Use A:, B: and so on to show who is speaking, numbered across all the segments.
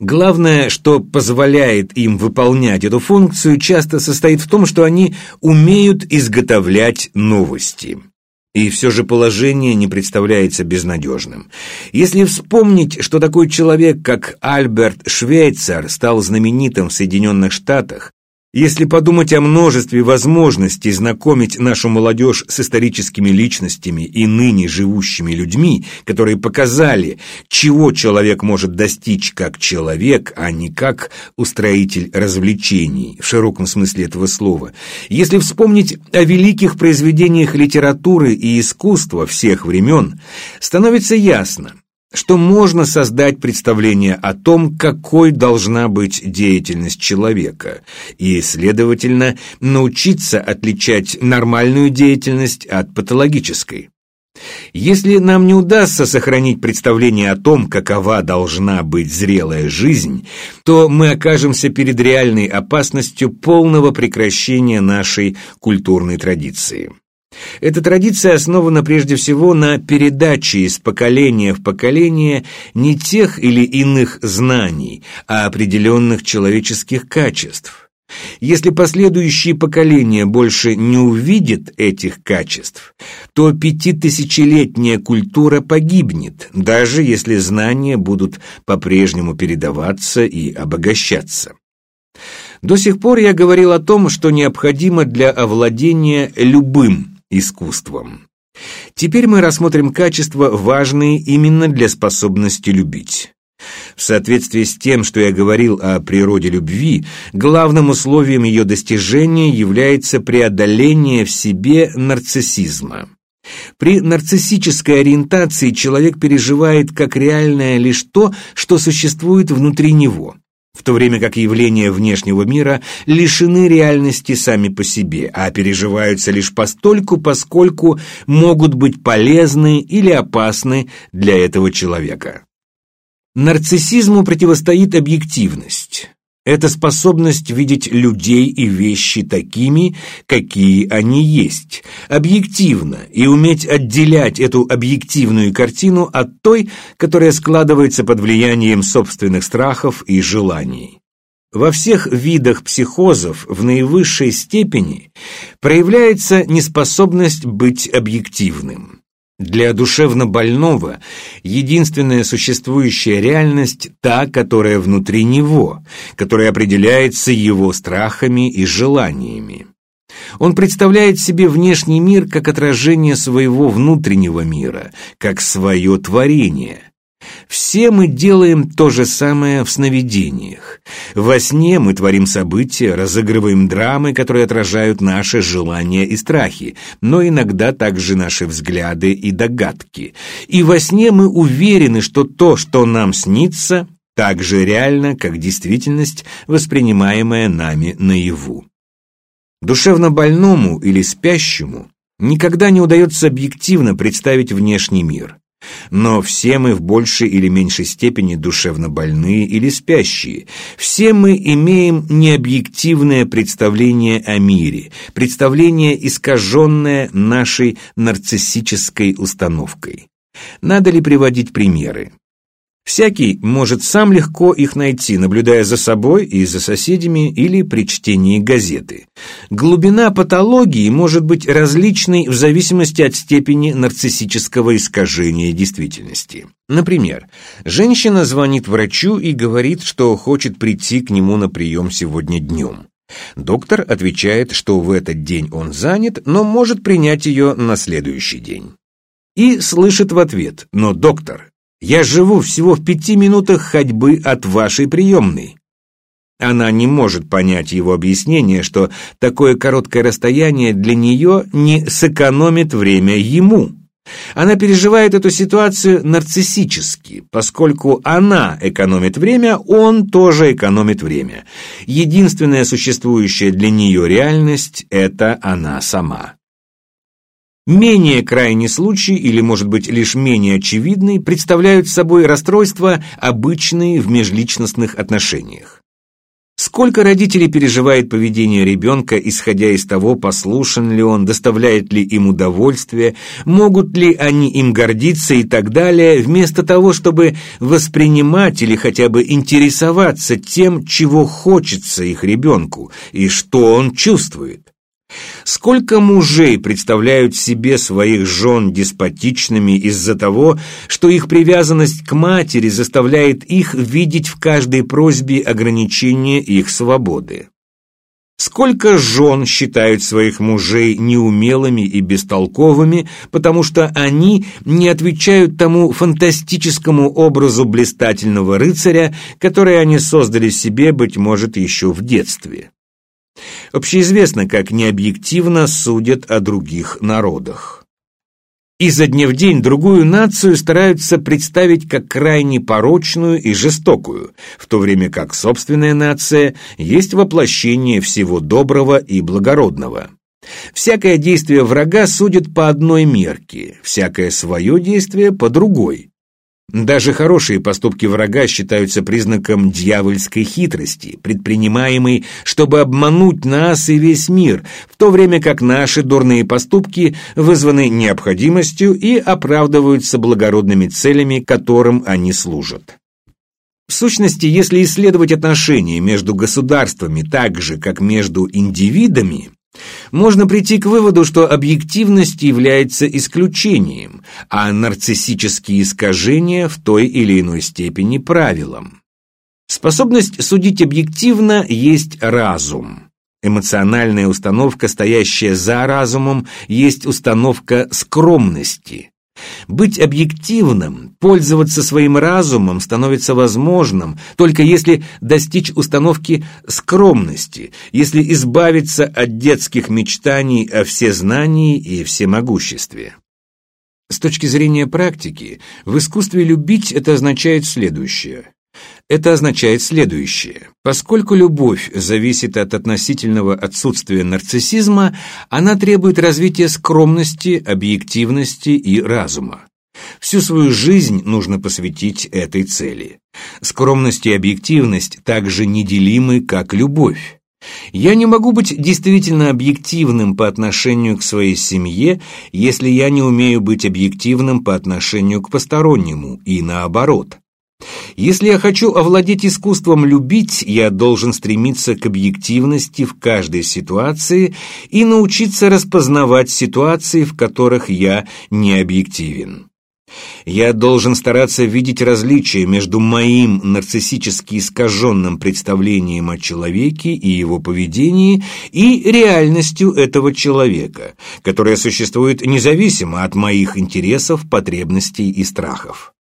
A: Главное, что позволяет им выполнять эту функцию, часто состоит в том, что они умеют изготовлять новости. И все же положение не представляется безнадежным. Если вспомнить, что такой человек, как Альберт Швейцер, стал знаменитым в Соединенных Штатах, если подумать о множестве возможностей знакомить нашу молодежь с историческими личностями и ныне живущими людьми, которые показали, чего человек может достичь как человек, а не как устроитель развлечений, в широком смысле этого слова, если вспомнить о великих произведениях литературы и искусства всех времен, становится ясно, что можно создать представление о том, какой должна быть деятельность человека, и, следовательно, научиться отличать нормальную деятельность от патологической. Если нам не удастся сохранить представление о том, какова должна быть зрелая жизнь, то мы окажемся перед реальной опасностью полного прекращения нашей культурной традиции. Эта традиция основана прежде всего на передаче из поколения в поколение не тех или иных знаний, а определенных человеческих качеств. Если последующие поколения больше не увидят этих качеств, то пятитысячелетняя культура погибнет, даже если знания будут по-прежнему передаваться и обогащаться. До сих пор я говорил о том, что необходимо для овладения любым искусством. Теперь мы рассмотрим качества, важные именно для способности любить. В соответствии с тем, что я говорил о природе любви, главным условием ее достижения является преодоление в себе нарциссизма. При нарциссической ориентации человек переживает как реальное лишь то, что существует внутри него в то время как явления внешнего мира лишены реальности сами по себе, а переживаются лишь постольку, поскольку могут быть полезны или опасны для этого человека. Нарциссизму противостоит объективность. Это способность видеть людей и вещи такими, какие они есть, объективно, и уметь отделять эту объективную картину от той, которая складывается под влиянием собственных страхов и желаний. Во всех видах психозов в наивысшей степени проявляется неспособность быть объективным. Для душевно больного единственная существующая реальность – та, которая внутри него, которая определяется его страхами и желаниями. Он представляет себе внешний мир как отражение своего внутреннего мира, как свое творение. Все мы делаем то же самое в сновидениях. Во сне мы творим события, разыгрываем драмы, которые отражают наши желания и страхи, но иногда также наши взгляды и догадки. И во сне мы уверены, что то, что нам снится, так же реально, как действительность, воспринимаемая нами наяву. Душевно больному или спящему никогда не удается объективно представить внешний мир. Но все мы в большей или меньшей степени душевно больные или спящие. Все мы имеем необъективное представление о мире, представление, искаженное нашей нарциссической установкой. Надо ли приводить примеры? Всякий может сам легко их найти, наблюдая за собой и за соседями или при чтении газеты. Глубина патологии может быть различной в зависимости от степени нарциссического искажения действительности. Например, женщина звонит врачу и говорит, что хочет прийти к нему на прием сегодня днем. Доктор отвечает, что в этот день он занят, но может принять ее на следующий день. И слышит в ответ, но доктор, я живу всего в пяти минутах ходьбы от вашей приемной». Она не может понять его объяснение, что такое короткое расстояние для нее не сэкономит время ему. Она переживает эту ситуацию нарциссически, поскольку она экономит время, он тоже экономит время. Единственная существующая для нее реальность – это она сама. Менее крайний случай, или, может быть, лишь менее очевидный, представляют собой расстройства, обычные в межличностных отношениях. Сколько родителей переживает поведение ребенка, исходя из того, послушен ли он, доставляет ли им удовольствие, могут ли они им гордиться и так далее, вместо того, чтобы воспринимать или хотя бы интересоваться тем, чего хочется их ребенку и что он чувствует. Сколько мужей представляют себе своих жен деспотичными из-за того, что их привязанность к матери заставляет их видеть в каждой просьбе ограничение их свободы? Сколько жен считают своих мужей неумелыми и бестолковыми, потому что они не отвечают тому фантастическому образу блистательного рыцаря, который они создали себе, быть может, еще в детстве? Общеизвестно, как необъективно судят о других народах. Изо дня в день другую нацию стараются представить как крайне порочную и жестокую, в то время как собственная нация есть воплощение всего доброго и благородного. Всякое действие врага судят по одной мерке, всякое свое действие по другой. Даже хорошие поступки врага считаются признаком дьявольской хитрости, предпринимаемой, чтобы обмануть нас и весь мир, в то время как наши дурные поступки вызваны необходимостью и оправдываются благородными целями, которым они служат. В сущности, если исследовать отношения между государствами так же, как между индивидами, можно прийти к выводу, что объективность является исключением, а нарциссические искажения в той или иной степени правилом. Способность судить объективно есть разум. Эмоциональная установка, стоящая за разумом, есть установка скромности. Быть объективным, пользоваться своим разумом становится возможным, только если достичь установки скромности, если избавиться от детских мечтаний о всезнании и всемогуществе. С точки зрения практики, в искусстве любить это означает следующее. Это означает следующее. Поскольку любовь зависит от относительного отсутствия нарциссизма, она требует развития скромности, объективности и разума. Всю свою жизнь нужно посвятить этой цели. Скромность и объективность также неделимы, как любовь. Я не могу быть действительно объективным по отношению к своей семье, если я не умею быть объективным по отношению к постороннему, и наоборот. Если я хочу овладеть искусством любить, я должен стремиться к объективности в каждой ситуации и научиться распознавать ситуации, в которых я не объективен. Я должен стараться видеть различия между моим нарциссически искаженным представлением о человеке и его поведении и реальностью этого человека, которая существует независимо от моих интересов, потребностей и страхов.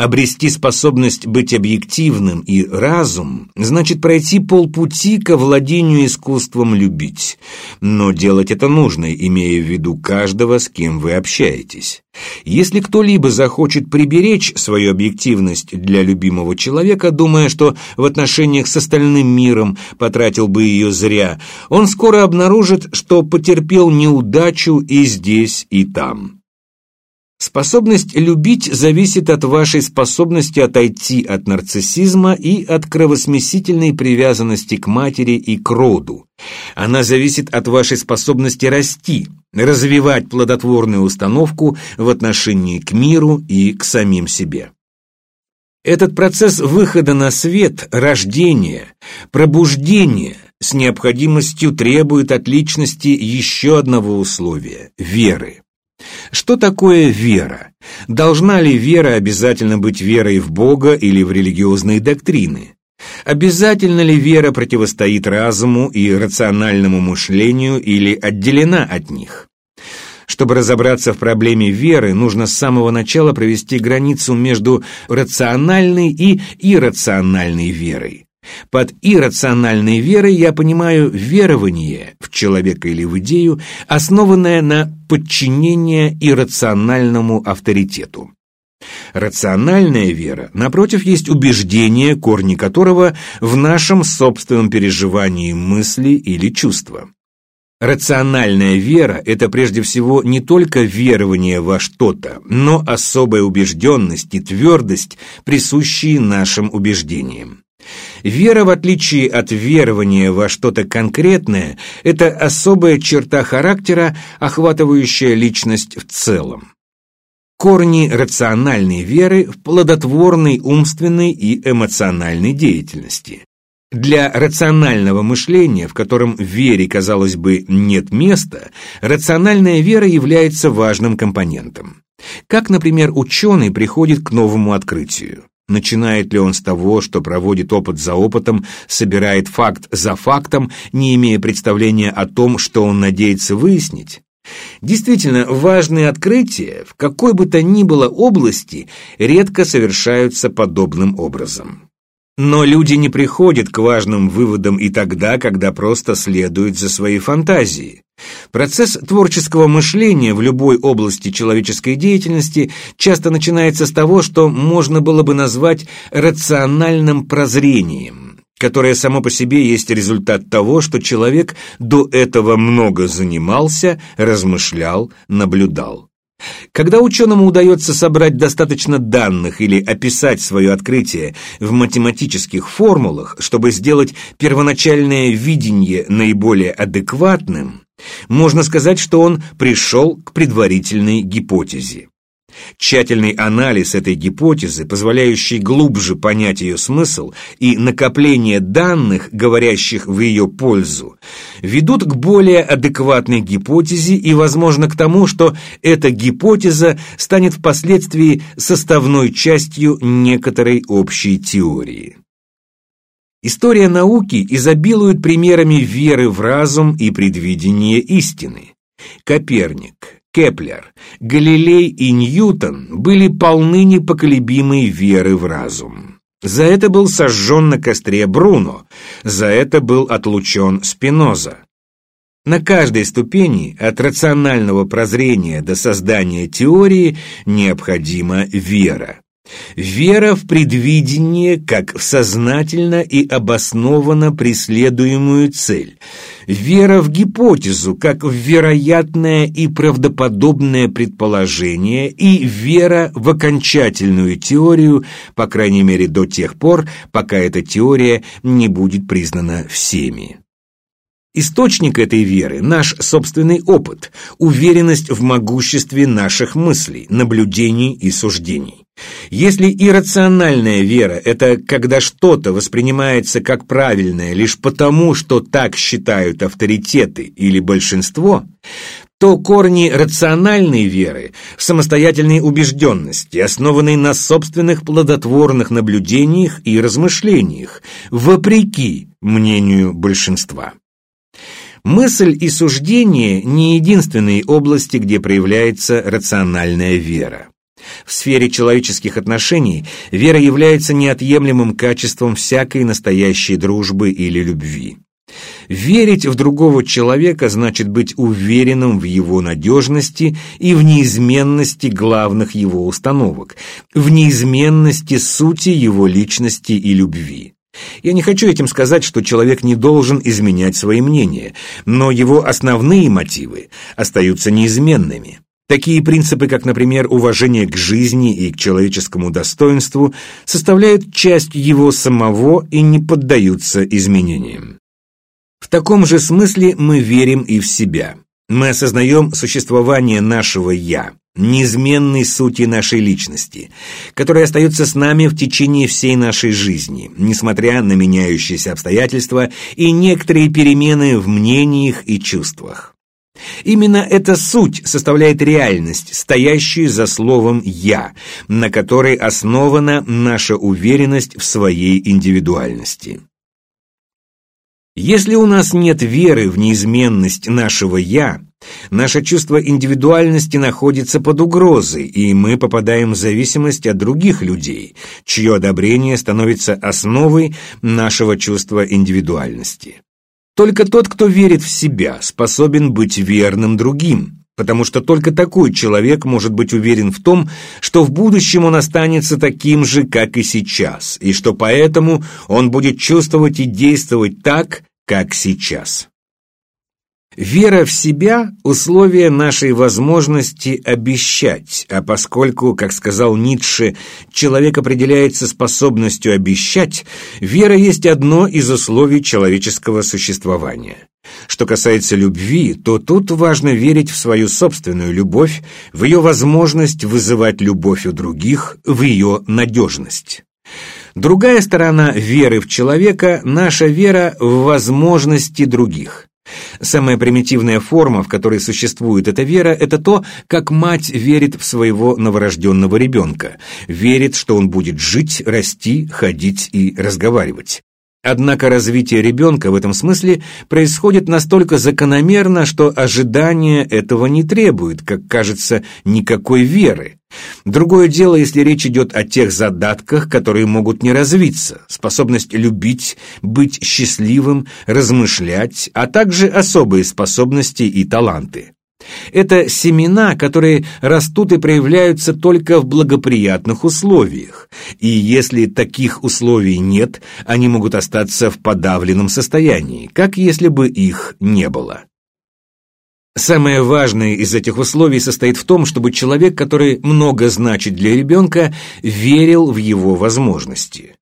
A: Обрести способность быть объективным и разум значит пройти полпути к овладению искусством любить. Но делать это нужно, имея в виду каждого, с кем вы общаетесь. Если кто-либо захочет приберечь свою объективность для любимого человека, думая, что в отношениях с остальным миром потратил бы ее зря, он скоро обнаружит, что потерпел неудачу и здесь, и там. Способность любить зависит от вашей способности отойти от нарциссизма и от кровосмесительной привязанности к матери и к роду. Она зависит от вашей способности расти, развивать плодотворную установку в отношении к миру и к самим себе. Этот процесс выхода на свет, рождения, пробуждения с необходимостью требует от личности еще одного условия – веры. Что такое вера? Должна ли вера обязательно быть верой в Бога или в религиозные доктрины? Обязательно ли вера противостоит разуму и рациональному мышлению или отделена от них? Чтобы разобраться в проблеме веры, нужно с самого начала провести границу между рациональной и иррациональной верой. Под иррациональной верой я понимаю верование в человека или в идею, основанное на подчинении иррациональному авторитету. Рациональная вера, напротив, есть убеждение, корни которого в нашем собственном переживании мысли или чувства. Рациональная вера – это прежде всего не только верование во что-то, но особая убежденность и твердость, присущие нашим убеждениям. Вера, в отличие от верования во что-то конкретное, это особая черта характера, охватывающая личность в целом. Корни рациональной веры в плодотворной умственной и эмоциональной деятельности. Для рационального мышления, в котором вере, казалось бы, нет места, рациональная вера является важным компонентом. Как, например, ученый приходит к новому открытию. Начинает ли он с того, что проводит опыт за опытом, собирает факт за фактом, не имея представления о том, что он надеется выяснить? Действительно, важные открытия в какой бы то ни было области редко совершаются подобным образом. Но люди не приходят к важным выводам и тогда, когда просто следуют за своей фантазией. Процесс творческого мышления в любой области человеческой деятельности часто начинается с того, что можно было бы назвать рациональным прозрением, которое само по себе есть результат того, что человек до этого много занимался, размышлял, наблюдал. Когда ученому удается собрать достаточно данных или описать свое открытие в математических формулах, чтобы сделать первоначальное видение наиболее адекватным, можно сказать, что он пришел к предварительной гипотезе. Тщательный анализ этой гипотезы, позволяющий глубже понять ее смысл, и накопление данных, говорящих в ее пользу, ведут к более адекватной гипотезе и, возможно, к тому, что эта гипотеза станет впоследствии составной частью некоторой общей теории. История науки изобилует примерами веры в разум и предвидения истины. Коперник, Кеплер, Галилей и Ньютон были полны непоколебимой веры в разум. За это был сожжен на костре Бруно, за это был отлучен Спиноза. На каждой ступени, от рационального прозрения до создания теории, необходима вера. Вера в предвидение как в сознательно и обоснованно преследуемую цель. Вера в гипотезу как в вероятное и правдоподобное предположение и вера в окончательную теорию, по крайней мере до тех пор, пока эта теория не будет признана всеми. Источник этой веры – наш собственный опыт, уверенность в могуществе наших мыслей, наблюдений и суждений. Если иррациональная вера – это когда что-то воспринимается как правильное лишь потому, что так считают авторитеты или большинство, то корни рациональной веры в самостоятельной убежденности, основанной на собственных плодотворных наблюдениях и размышлениях, вопреки мнению большинства. Мысль и суждение – не единственные области, где проявляется рациональная вера. В сфере человеческих отношений вера является неотъемлемым качеством всякой настоящей дружбы или любви. Верить в другого человека значит быть уверенным в его надежности и в неизменности главных его установок, в неизменности сути его личности и любви. Я не хочу этим сказать, что человек не должен изменять свои мнения, но его основные мотивы остаются неизменными. Такие принципы, как, например, уважение к жизни и к человеческому достоинству, составляют часть его самого и не поддаются изменениям. В таком же смысле мы верим и в себя. Мы осознаем существование нашего «я», неизменной сути нашей личности, которая остается с нами в течение всей нашей жизни, несмотря на меняющиеся обстоятельства и некоторые перемены в мнениях и чувствах. Именно эта суть составляет реальность, стоящую за словом «я», на которой основана наша уверенность в своей индивидуальности. Если у нас нет веры в неизменность нашего «я», Наше чувство индивидуальности находится под угрозой, и мы попадаем в зависимость от других людей, чье одобрение становится основой нашего чувства индивидуальности. Только тот, кто верит в себя, способен быть верным другим, потому что только такой человек может быть уверен в том, что в будущем он останется таким же, как и сейчас, и что поэтому он будет чувствовать и действовать так, как сейчас. Вера в себя – условие нашей возможности обещать, а поскольку, как сказал Ницше, человек определяется способностью обещать, вера есть одно из условий человеческого существования. Что касается любви, то тут важно верить в свою собственную любовь, в ее возможность вызывать любовь у других, в ее надежность. Другая сторона веры в человека – наша вера в возможности других. Самая примитивная форма, в которой существует эта вера, это то, как мать верит в своего новорожденного ребенка, верит, что он будет жить, расти, ходить и разговаривать. Однако развитие ребенка в этом смысле происходит настолько закономерно, что ожидание этого не требует, как кажется, никакой веры. Другое дело, если речь идет о тех задатках, которые могут не развиться, способность любить, быть счастливым, размышлять, а также особые способности и таланты. Это семена, которые растут и проявляются только в благоприятных условиях, и если таких условий нет, они могут остаться в подавленном состоянии, как если бы их не было. Самое важное из этих условий состоит в том, чтобы человек, который много значит для ребенка, верил в его возможности.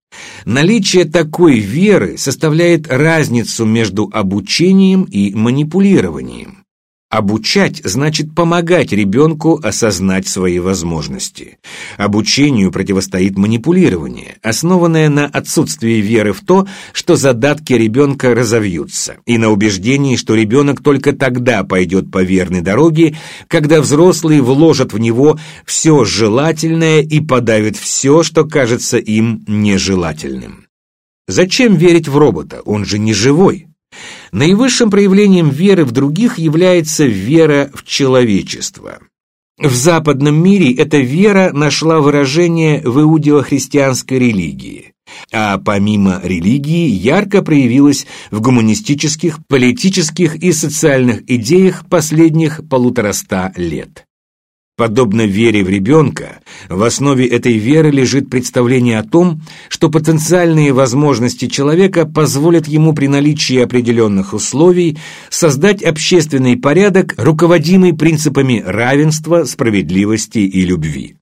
A: Наличие такой веры составляет разницу между обучением и манипулированием. Обучать значит помогать ребенку осознать свои возможности. Обучению противостоит манипулирование, основанное на отсутствии веры в то, что задатки ребенка разовьются, и на убеждении, что ребенок только тогда пойдет по верной дороге, когда взрослые вложат в него все желательное и подавят все, что кажется им нежелательным. Зачем верить в робота? Он же не живой. Наивысшим проявлением веры в других является вера в человечество. В западном мире эта вера нашла выражение в иудео-христианской религии, а помимо религии ярко проявилась в гуманистических, политических и социальных идеях последних полутораста лет. Подобно вере в ребенка, в основе этой веры лежит представление о том, что потенциальные возможности человека позволят ему при наличии определенных условий создать общественный порядок, руководимый принципами равенства, справедливости и любви.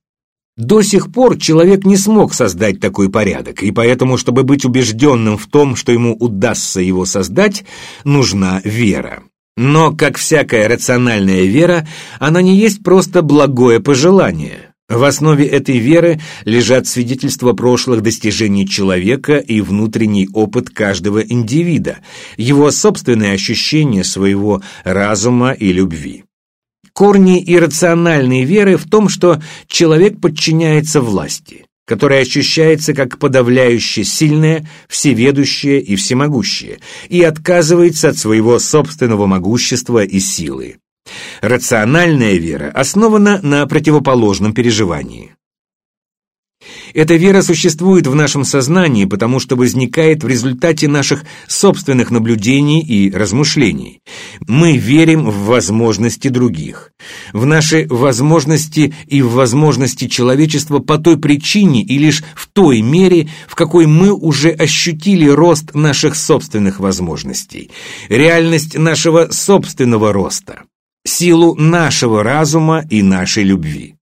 A: До сих пор человек не смог создать такой порядок, и поэтому, чтобы быть убежденным в том, что ему удастся его создать, нужна вера. Но, как всякая рациональная вера, она не есть просто благое пожелание. В основе этой веры лежат свидетельства прошлых достижений человека и внутренний опыт каждого индивида, его собственные ощущения своего разума и любви. Корни иррациональной веры в том, что человек подчиняется власти которое ощущается как подавляюще сильное, всеведущее и всемогущее, и отказывается от своего собственного могущества и силы. Рациональная вера основана на противоположном переживании. Эта вера существует в нашем сознании, потому что возникает в результате наших собственных наблюдений и размышлений. Мы верим в возможности других, в наши возможности и в возможности человечества по той причине и лишь в той мере, в какой мы уже ощутили рост наших собственных возможностей, реальность нашего собственного роста, силу нашего разума и нашей любви.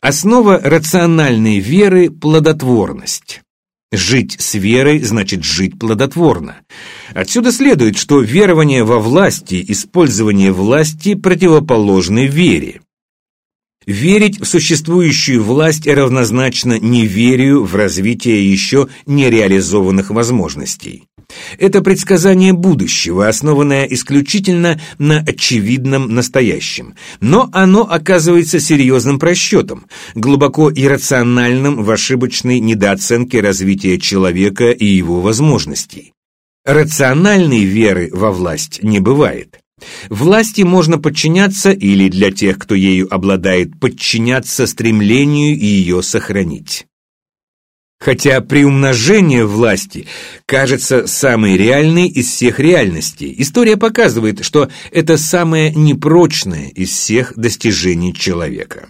A: Основа рациональной веры – плодотворность. Жить с верой значит жить плодотворно. Отсюда следует, что верование во власти, использование власти противоположны вере. Верить в существующую власть равнозначно неверию в развитие еще нереализованных возможностей. Это предсказание будущего, основанное исключительно на очевидном настоящем. Но оно оказывается серьезным просчетом, глубоко иррациональным в ошибочной недооценке развития человека и его возможностей. Рациональной веры во власть не бывает. Власти можно подчиняться или для тех, кто ею обладает, подчиняться стремлению ее сохранить. Хотя приумножение власти кажется самой реальной из всех реальностей, история показывает, что это самое непрочное из всех достижений человека.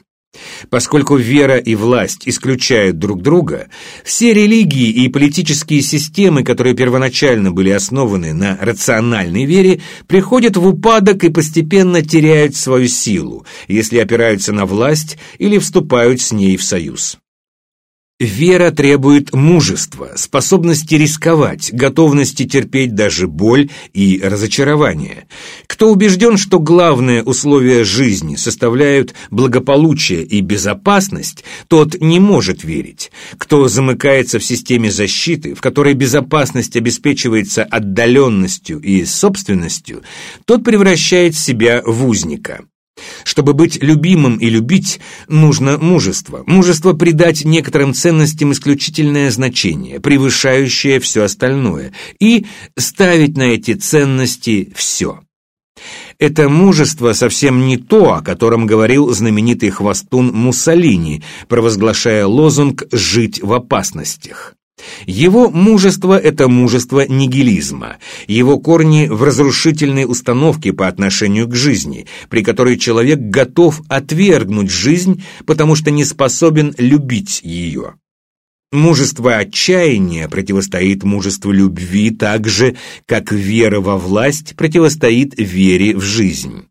A: Поскольку вера и власть исключают друг друга, все религии и политические системы, которые первоначально были основаны на рациональной вере, приходят в упадок и постепенно теряют свою силу, если опираются на власть или вступают с ней в союз. Вера требует мужества, способности рисковать, готовности терпеть даже боль и разочарование. Кто убежден, что главное условие жизни составляют благополучие и безопасность, тот не может верить. Кто замыкается в системе защиты, в которой безопасность обеспечивается отдаленностью и собственностью, тот превращает себя в узника. Чтобы быть любимым и любить, нужно мужество. Мужество придать некоторым ценностям исключительное значение, превышающее все остальное, и ставить на эти ценности все. Это мужество совсем не то, о котором говорил знаменитый хвостун Муссолини, провозглашая лозунг «жить в опасностях». Его мужество – это мужество нигилизма, его корни в разрушительной установке по отношению к жизни, при которой человек готов отвергнуть жизнь, потому что не способен любить ее. Мужество отчаяния противостоит мужеству любви так же, как вера во власть противостоит вере в жизнь.